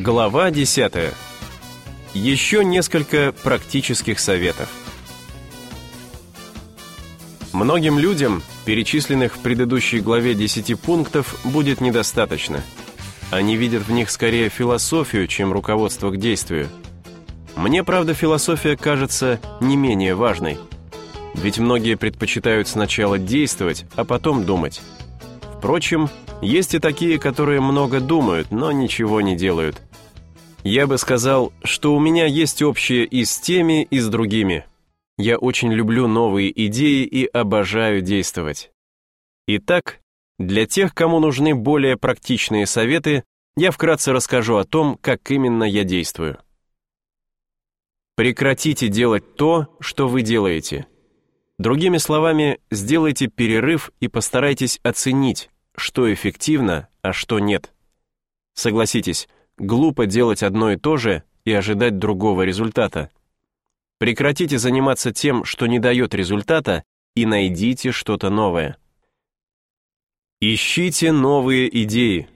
Глава 10. Еще несколько практических советов. Многим людям, перечисленных в предыдущей главе 10 пунктов, будет недостаточно. Они видят в них скорее философию, чем руководство к действию. Мне, правда, философия кажется не менее важной. Ведь многие предпочитают сначала действовать, а потом думать. Впрочем, есть и такие, которые много думают, но ничего не делают. Я бы сказал, что у меня есть общее и с теми, и с другими. Я очень люблю новые идеи и обожаю действовать. Итак, для тех, кому нужны более практичные советы, я вкратце расскажу о том, как именно я действую. Прекратите делать то, что вы делаете. Другими словами, сделайте перерыв и постарайтесь оценить, что эффективно, а что нет. Согласитесь, глупо делать одно и то же и ожидать другого результата. Прекратите заниматься тем, что не дает результата, и найдите что-то новое. Ищите новые идеи.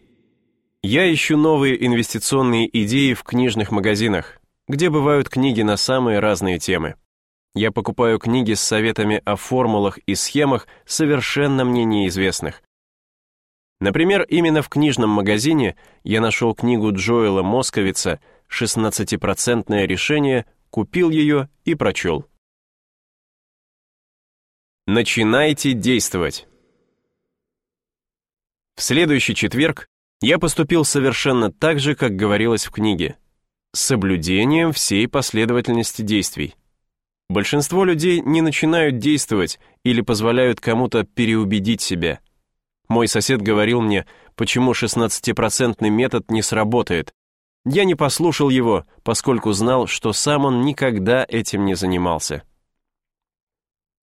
Я ищу новые инвестиционные идеи в книжных магазинах, где бывают книги на самые разные темы. Я покупаю книги с советами о формулах и схемах, совершенно мне неизвестных. Например, именно в книжном магазине я нашел книгу Джоэла Московица «16% решение», купил ее и прочел. Начинайте действовать. В следующий четверг я поступил совершенно так же, как говорилось в книге, с соблюдением всей последовательности действий. Большинство людей не начинают действовать или позволяют кому-то переубедить себя – мой сосед говорил мне, почему 16% метод не сработает. Я не послушал его, поскольку знал, что сам он никогда этим не занимался.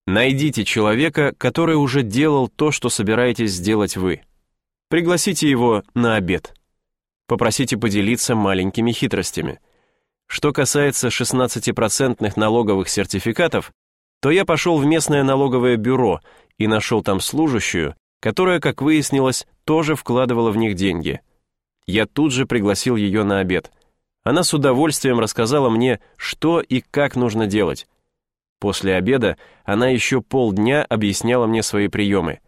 Найдите человека, который уже делал то, что собираетесь сделать вы. Пригласите его на обед. Попросите поделиться маленькими хитростями. Что касается 16% налоговых сертификатов, то я пошел в местное налоговое бюро и нашел там служащую, которая, как выяснилось, тоже вкладывала в них деньги. Я тут же пригласил ее на обед. Она с удовольствием рассказала мне, что и как нужно делать. После обеда она еще полдня объясняла мне свои приемы.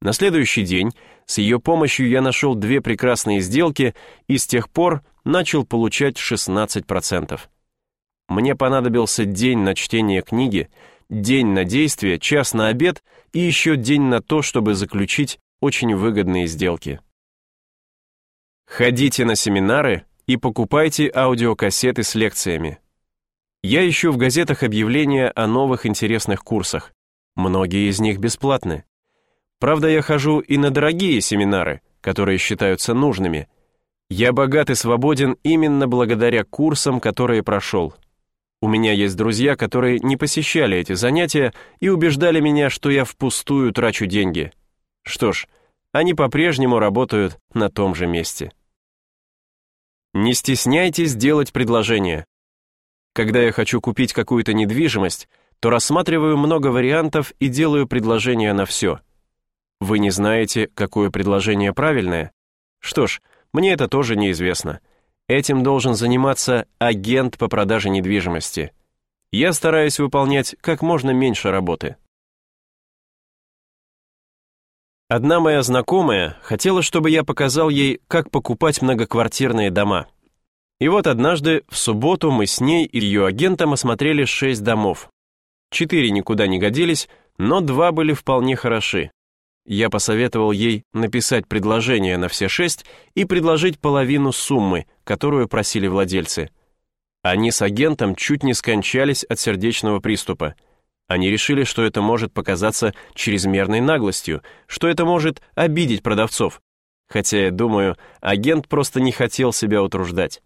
На следующий день с ее помощью я нашел две прекрасные сделки и с тех пор начал получать 16%. Мне понадобился день на чтение книги, день на действие, час на обед и еще день на то, чтобы заключить очень выгодные сделки. Ходите на семинары и покупайте аудиокассеты с лекциями. Я ищу в газетах объявления о новых интересных курсах. Многие из них бесплатны. Правда, я хожу и на дорогие семинары, которые считаются нужными. Я богат и свободен именно благодаря курсам, которые прошел. У меня есть друзья, которые не посещали эти занятия и убеждали меня, что я впустую трачу деньги. Что ж, они по-прежнему работают на том же месте. Не стесняйтесь делать предложение. Когда я хочу купить какую-то недвижимость, то рассматриваю много вариантов и делаю предложение на все. Вы не знаете, какое предложение правильное? Что ж, мне это тоже неизвестно. Этим должен заниматься агент по продаже недвижимости. Я стараюсь выполнять как можно меньше работы. Одна моя знакомая хотела, чтобы я показал ей, как покупать многоквартирные дома. И вот однажды, в субботу, мы с ней и ее агентом осмотрели шесть домов. Четыре никуда не годились, но два были вполне хороши. Я посоветовал ей написать предложение на все шесть и предложить половину суммы, которую просили владельцы. Они с агентом чуть не скончались от сердечного приступа. Они решили, что это может показаться чрезмерной наглостью, что это может обидеть продавцов. Хотя, я думаю, агент просто не хотел себя утруждать.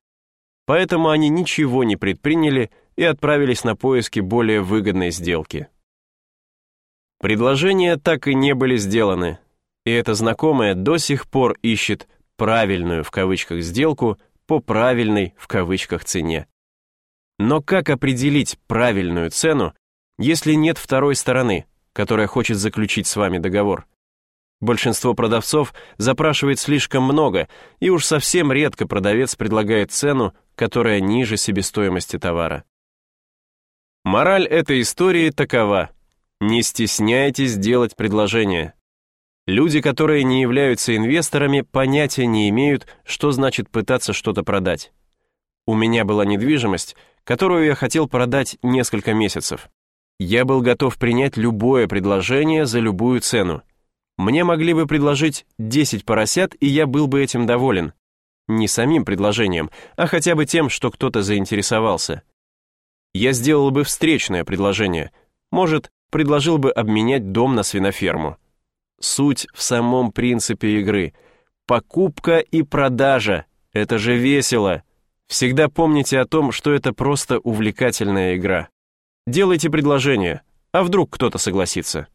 Поэтому они ничего не предприняли и отправились на поиски более выгодной сделки. Предложения так и не были сделаны, и эта знакомая до сих пор ищет «правильную» в кавычках сделку по «правильной» в кавычках цене. Но как определить правильную цену, если нет второй стороны, которая хочет заключить с вами договор? Большинство продавцов запрашивает слишком много, и уж совсем редко продавец предлагает цену, которая ниже себестоимости товара. Мораль этой истории такова. Не стесняйтесь делать предложение. Люди, которые не являются инвесторами, понятия не имеют, что значит пытаться что-то продать. У меня была недвижимость, которую я хотел продать несколько месяцев. Я был готов принять любое предложение за любую цену. Мне могли бы предложить 10 поросят, и я был бы этим доволен. Не самим предложением, а хотя бы тем, что кто-то заинтересовался. Я сделал бы встречное предложение. Может, предложил бы обменять дом на свиноферму. Суть в самом принципе игры. Покупка и продажа. Это же весело. Всегда помните о том, что это просто увлекательная игра. Делайте предложение, а вдруг кто-то согласится.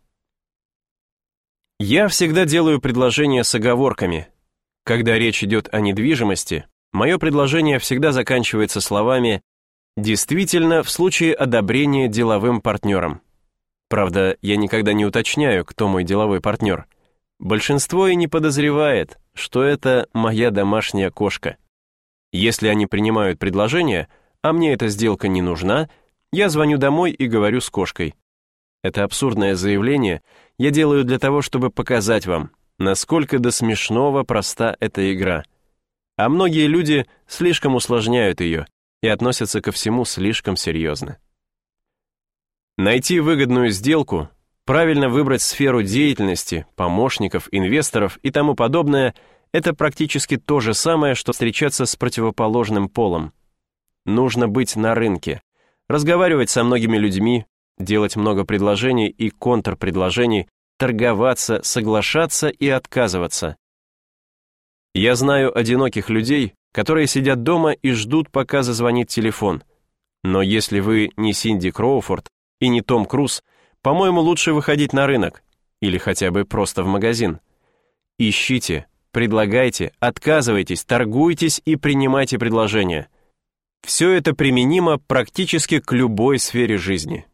Я всегда делаю предложения с оговорками. Когда речь идет о недвижимости, мое предложение всегда заканчивается словами Действительно, в случае одобрения деловым партнером. Правда, я никогда не уточняю, кто мой деловой партнер. Большинство и не подозревает, что это моя домашняя кошка. Если они принимают предложение, а мне эта сделка не нужна, я звоню домой и говорю с кошкой. Это абсурдное заявление я делаю для того, чтобы показать вам, насколько до смешного проста эта игра. А многие люди слишком усложняют ее, и относятся ко всему слишком серьезно. Найти выгодную сделку, правильно выбрать сферу деятельности, помощников, инвесторов и тому подобное – это практически то же самое, что встречаться с противоположным полом. Нужно быть на рынке, разговаривать со многими людьми, делать много предложений и контрпредложений, торговаться, соглашаться и отказываться. Я знаю одиноких людей, которые сидят дома и ждут, пока зазвонит телефон. Но если вы не Синди Кроуфорд и не Том Круз, по-моему, лучше выходить на рынок или хотя бы просто в магазин. Ищите, предлагайте, отказывайтесь, торгуйтесь и принимайте предложения. Все это применимо практически к любой сфере жизни.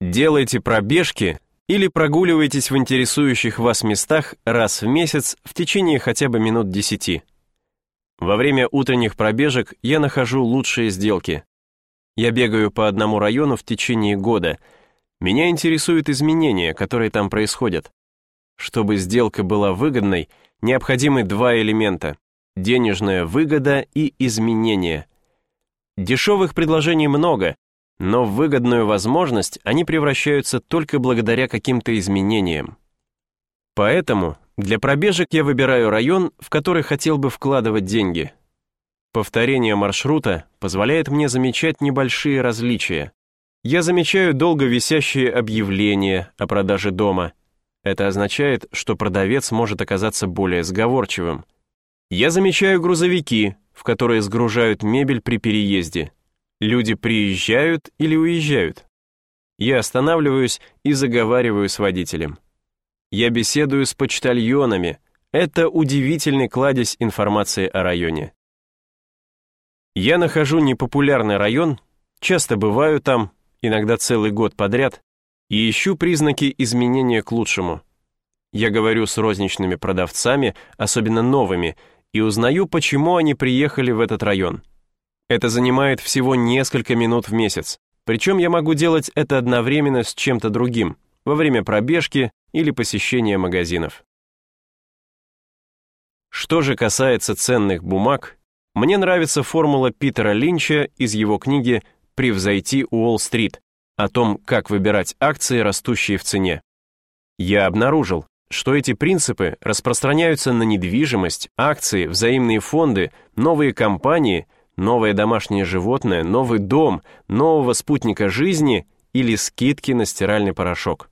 Делайте пробежки или прогуливайтесь в интересующих вас местах раз в месяц в течение хотя бы минут 10. Во время утренних пробежек я нахожу лучшие сделки. Я бегаю по одному району в течение года. Меня интересуют изменения, которые там происходят. Чтобы сделка была выгодной, необходимы два элемента – денежная выгода и изменения. Дешевых предложений много, но в выгодную возможность они превращаются только благодаря каким-то изменениям. Поэтому для пробежек я выбираю район, в который хотел бы вкладывать деньги. Повторение маршрута позволяет мне замечать небольшие различия. Я замечаю долго висящие объявления о продаже дома. Это означает, что продавец может оказаться более сговорчивым. Я замечаю грузовики, в которые сгружают мебель при переезде. Люди приезжают или уезжают. Я останавливаюсь и заговариваю с водителем. Я беседую с почтальонами. Это удивительный кладезь информации о районе. Я нахожу непопулярный район, часто бываю там, иногда целый год подряд, и ищу признаки изменения к лучшему. Я говорю с розничными продавцами, особенно новыми, и узнаю, почему они приехали в этот район. Это занимает всего несколько минут в месяц, причем я могу делать это одновременно с чем-то другим, во время пробежки или посещения магазинов. Что же касается ценных бумаг, мне нравится формула Питера Линча из его книги «Превзойти Уолл-стрит» о том, как выбирать акции, растущие в цене. Я обнаружил, что эти принципы распространяются на недвижимость, акции, взаимные фонды, новые компании – новое домашнее животное, новый дом, нового спутника жизни или скидки на стиральный порошок.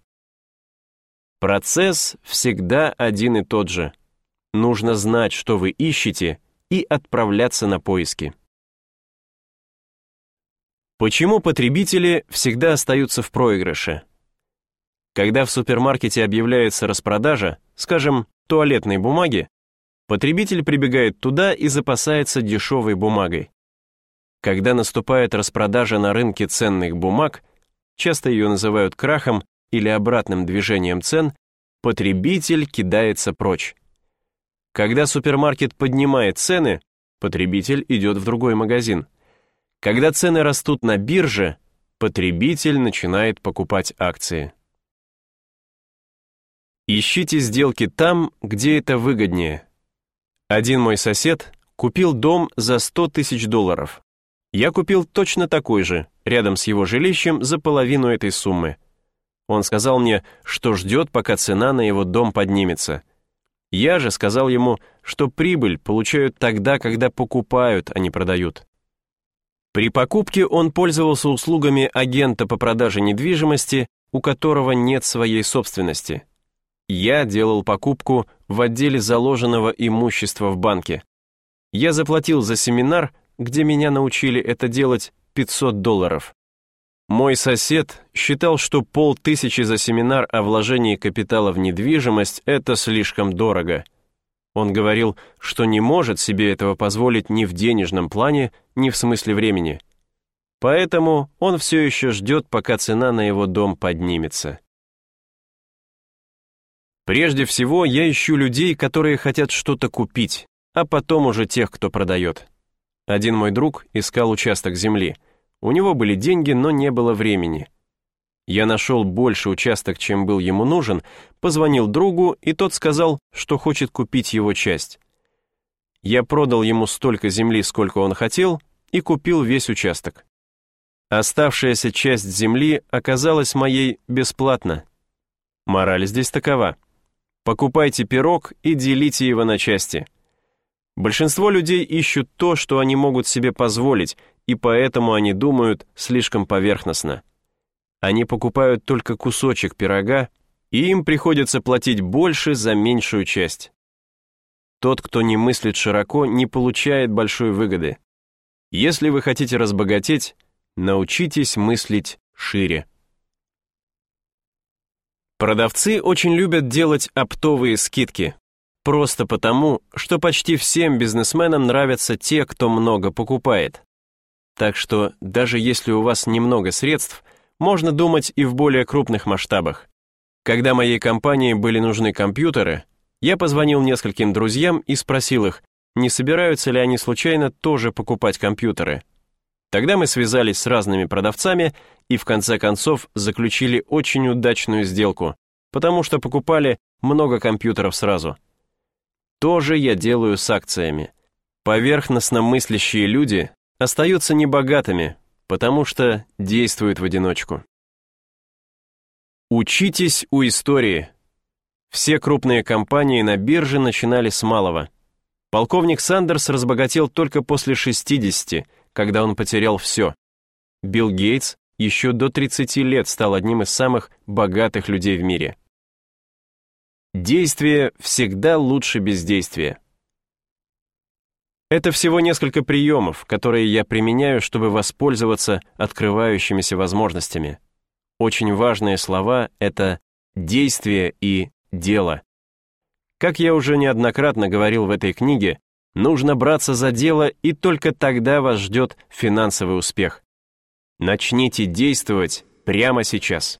Процесс всегда один и тот же. Нужно знать, что вы ищете, и отправляться на поиски. Почему потребители всегда остаются в проигрыше? Когда в супермаркете объявляется распродажа, скажем, туалетной бумаги, потребитель прибегает туда и запасается дешевой бумагой. Когда наступает распродажа на рынке ценных бумаг, часто ее называют крахом или обратным движением цен, потребитель кидается прочь. Когда супермаркет поднимает цены, потребитель идет в другой магазин. Когда цены растут на бирже, потребитель начинает покупать акции. Ищите сделки там, где это выгоднее. Один мой сосед купил дом за 100 тысяч долларов. Я купил точно такой же, рядом с его жилищем, за половину этой суммы. Он сказал мне, что ждет, пока цена на его дом поднимется. Я же сказал ему, что прибыль получают тогда, когда покупают, а не продают. При покупке он пользовался услугами агента по продаже недвижимости, у которого нет своей собственности. Я делал покупку в отделе заложенного имущества в банке. Я заплатил за семинар, где меня научили это делать, 500 долларов. Мой сосед считал, что полтысячи за семинар о вложении капитала в недвижимость – это слишком дорого. Он говорил, что не может себе этого позволить ни в денежном плане, ни в смысле времени. Поэтому он все еще ждет, пока цена на его дом поднимется. Прежде всего, я ищу людей, которые хотят что-то купить, а потом уже тех, кто продает. Один мой друг искал участок земли – у него были деньги, но не было времени. Я нашел больше участок, чем был ему нужен, позвонил другу, и тот сказал, что хочет купить его часть. Я продал ему столько земли, сколько он хотел, и купил весь участок. Оставшаяся часть земли оказалась моей бесплатно. Мораль здесь такова. Покупайте пирог и делите его на части. Большинство людей ищут то, что они могут себе позволить, и поэтому они думают слишком поверхностно. Они покупают только кусочек пирога, и им приходится платить больше за меньшую часть. Тот, кто не мыслит широко, не получает большой выгоды. Если вы хотите разбогатеть, научитесь мыслить шире. Продавцы очень любят делать оптовые скидки. Просто потому, что почти всем бизнесменам нравятся те, кто много покупает. Так что даже если у вас немного средств, можно думать и в более крупных масштабах. Когда моей компании были нужны компьютеры, я позвонил нескольким друзьям и спросил их, не собираются ли они случайно тоже покупать компьютеры. Тогда мы связались с разными продавцами и в конце концов заключили очень удачную сделку, потому что покупали много компьютеров сразу. То же я делаю с акциями. Поверхностно мыслящие люди остаются небогатыми, потому что действуют в одиночку. Учитесь у истории. Все крупные компании на бирже начинали с малого. Полковник Сандерс разбогател только после 60, когда он потерял все. Билл Гейтс еще до 30 лет стал одним из самых богатых людей в мире. Действие всегда лучше бездействия. Это всего несколько приемов, которые я применяю, чтобы воспользоваться открывающимися возможностями. Очень важные слова — это действие и дело. Как я уже неоднократно говорил в этой книге, нужно браться за дело, и только тогда вас ждет финансовый успех. Начните действовать прямо сейчас.